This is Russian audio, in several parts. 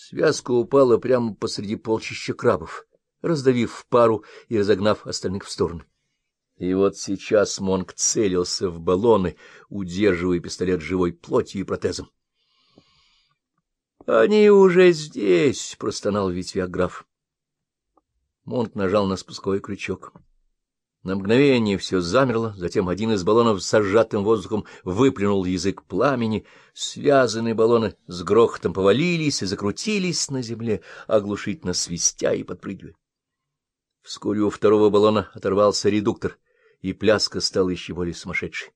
Связка упала прямо посреди полчища крабов, раздавив в пару и разогнав остальных в сторону. И вот сейчас Монг целился в баллоны, удерживая пистолет живой плотью и протезом. — Они уже здесь! — простонал ветвяк граф. Монг нажал на спусковой крючок. На мгновение все замерло, затем один из баллонов с сжатым воздухом выплюнул язык пламени, связанные баллоны с грохотом повалились и закрутились на земле, оглушительно свистя и подпрыгивая. Вскоре у второго баллона оторвался редуктор, и пляска стала еще более сумасшедшей.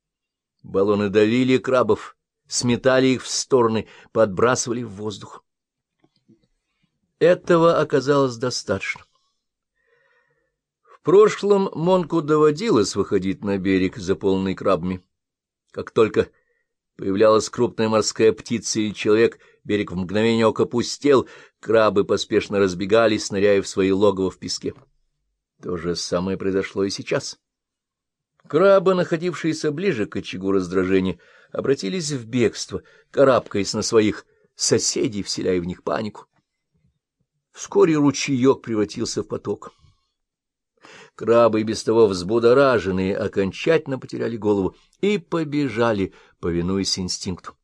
Баллоны давили крабов, сметали их в стороны, подбрасывали в воздух. Этого оказалось достаточно. Прошлом Монку доводилось выходить на берег, заполненный крабами. Как только появлялась крупная морская птица или человек, берег в мгновение ока пустел, крабы поспешно разбегались, ныряя в свои логово в песке. То же самое произошло и сейчас. Крабы, находившиеся ближе к очагу раздражения, обратились в бегство, карабкаясь на своих соседей, вселяя в них панику. Вскоре ручеек превратился в поток. Крабы, и без того взбудораженные, окончательно потеряли голову и побежали, повинуясь инстинкту.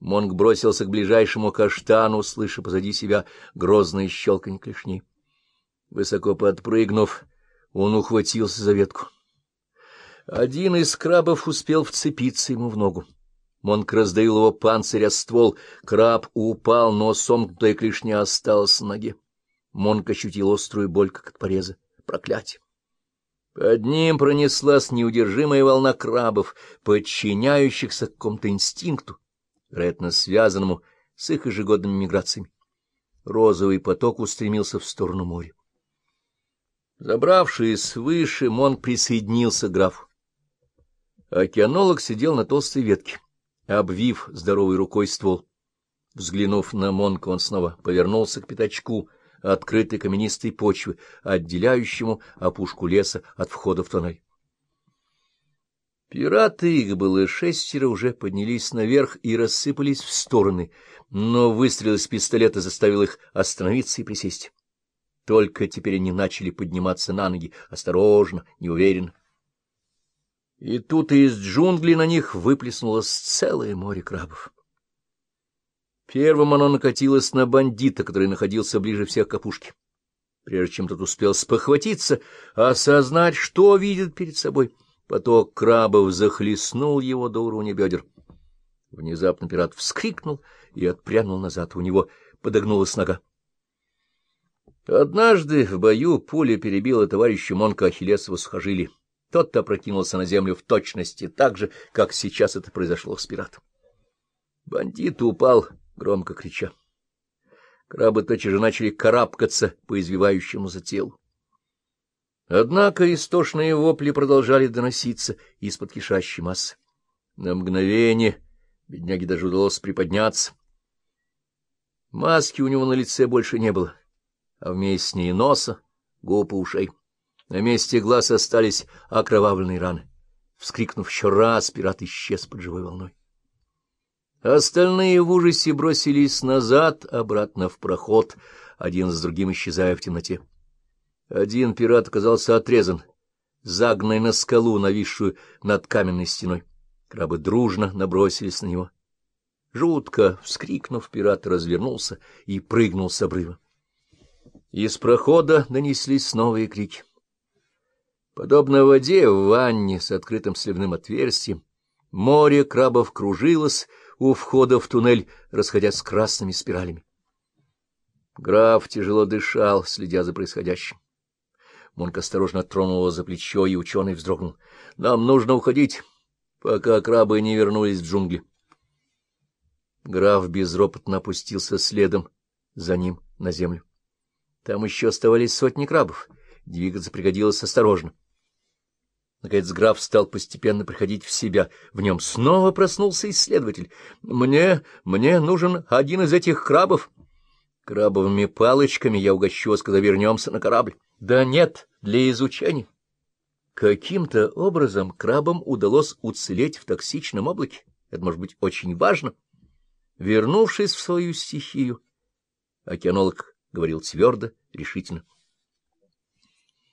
Монг бросился к ближайшему каштану, слыша позади себя грозное щелканье клешней. Высоко подпрыгнув, он ухватился за ветку. Один из крабов успел вцепиться ему в ногу. Монк раздавил его панцирь о ствол, краб упал, но сомкнутая клешня осталась на ноге. Монк ощутил острую боль, как от пореза. Проклятие! Под ним пронеслась неудержимая волна крабов, подчиняющихся какому-то инстинкту, вероятно, связанному с их ежегодными миграциями. Розовый поток устремился в сторону моря. Забравшись выше, Монг присоединился к графу. Океанолог сидел на толстой ветке, обвив здоровой рукой ствол. Взглянув на Монка, он снова повернулся к пятачку, открытой каменистой почвы, отделяющему опушку леса от входа в тоннель. Пираты, их было шестеро, уже поднялись наверх и рассыпались в стороны, но выстрел из пистолета заставил их остановиться и присесть. Только теперь они начали подниматься на ноги, осторожно, неуверенно. И тут из джунглей на них выплеснулось целое море крабов. Первым оно накатилось на бандита, который находился ближе всех к опушке. Прежде чем тот успел спохватиться, осознать, что видит перед собой, поток крабов захлестнул его до уровня бедер. Внезапно пират вскрикнул и отпрянул назад. У него подогнулась нога. Однажды в бою пуля перебила товарища Монка Ахиллесова сухожилие. Тот-то опрокинулся на землю в точности так же, как сейчас это произошло с пиратом. Бандит упал громко крича. Крабы тотчас же начали карабкаться по извивающемуся телу. Однако истошные вопли продолжали доноситься из-под кишащей массы. На мгновение бедняге даже удалось приподняться. Маски у него на лице больше не было, а вместе с ней носа, губ и ушей. На месте глаз остались окровавленные раны. Вскрикнув еще раз, пират исчез под живой волной. Остальные в ужасе бросились назад, обратно в проход, один с другим исчезая в темноте. Один пират оказался отрезан, загнанный на скалу, нависшую над каменной стеной. Крабы дружно набросились на него. Жутко вскрикнув, пират развернулся и прыгнул с обрыва. Из прохода донеслись новые крики. Подобно воде в ванне с открытым сливным отверстием, море крабов кружилось, у входа в туннель, расходясь красными спиралями. Граф тяжело дышал, следя за происходящим. Монк осторожно тронул его за плечо, и ученый вздрогнул. — Нам нужно уходить, пока крабы не вернулись в джунгли. Граф безропотно опустился следом за ним на землю. Там еще оставались сотни крабов. Двигаться пригодилось осторожно. Наконец граф стал постепенно приходить в себя. В нем снова проснулся исследователь. «Мне... мне нужен один из этих крабов». «Крабовыми палочками я угощу вас, когда вернемся на корабль». «Да нет, для изучения». Каким-то образом крабам удалось уцелеть в токсичном облаке. Это может быть очень важно. Вернувшись в свою стихию, Океанолог говорил твердо, решительно.